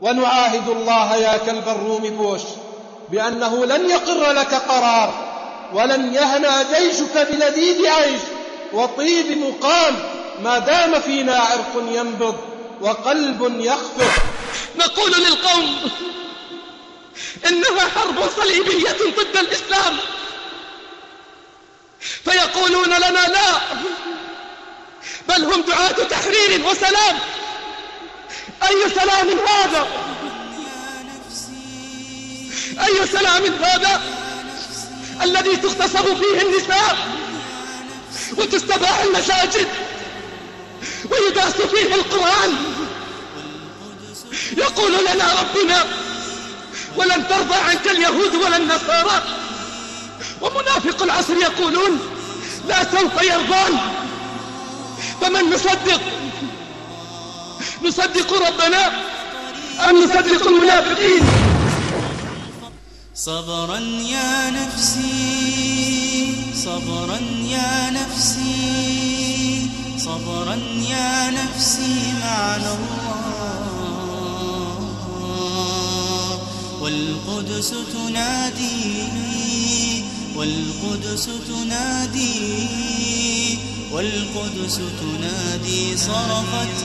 ونعاهد الله يا كلب الروم بوش بأنه لن يقر لك قرار ولن يهنى جيشك بلذيذ عيش وطيب مقام ما دام فينا عرق ينبض وقلب يخفق نقول للقوم إنها حرب صليبية ضد الإسلام. فيقولون لنا لا بل هم دعاة تحرير وسلام. أي سلام هذا؟ أي سلام هذا الذي تغتصب فيه النساء وتستباح المساجد ويداس فيه القرآن؟ يقول لنا ربنا ولن ترضى عنك اليهود ولا النصارى. ومنافق العصر يقولون لا سوف يرضان. فمن نصدق؟ نصدق ربنا أم نصدق المنافقين؟ صبرا يا نفسي صبرا يا نفسي صبرا يا نفسي معنا الله. والقدس تنادي والقدس تنادي. والقدس تنادي صرخت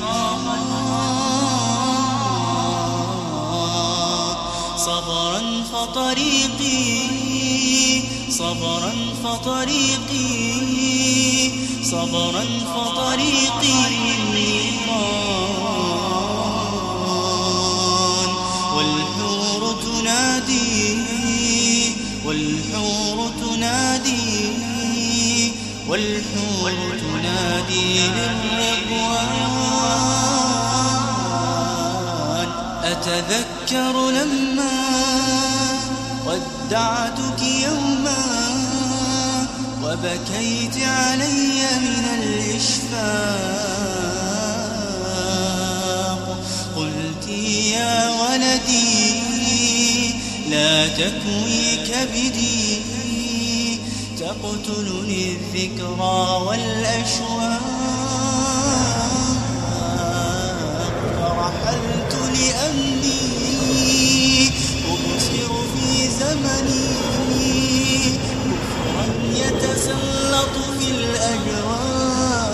صبرا فطريقي صبرا فطريقي صبرا فطريقي والحور تنادي والحور تنادي والحور تنادي للرضوان أتذكر لما ودعتك يوما وبكيت علي من الإشفاق. قلت يا ولدي لا تكوي كبدي تقتلني الذكرى والأشواق فرحلت لأمني أبصر في زمني. كفرا يتسلط في الأجواء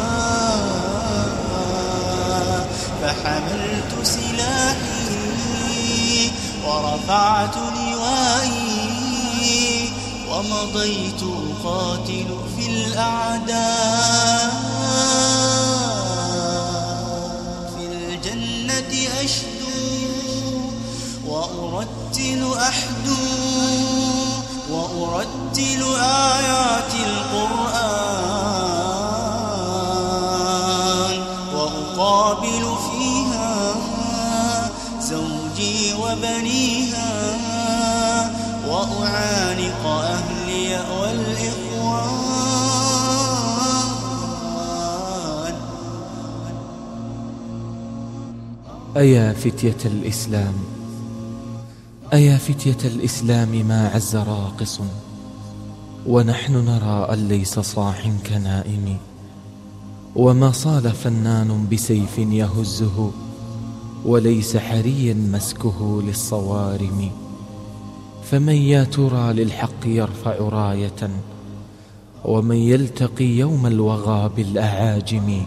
فحملت سلاحي ورفعت ومضيت أقاتل في الأعداء في الجنة أشدو وأرتل أحدو وأرتل آيات القرآن وأقابل فيها زوجي وبنيها والإخوان. أيا فتية الإسلام أيا فتية الإسلام ما عز راقص ونحن نرى أن ليس صاح كنائم وما صال فنان بسيف يهزه وليس حريا مسكه للصوارم. فمن يا ترى للحق يرفع راية ومن يلتقي يوم الوغى بالأعاجم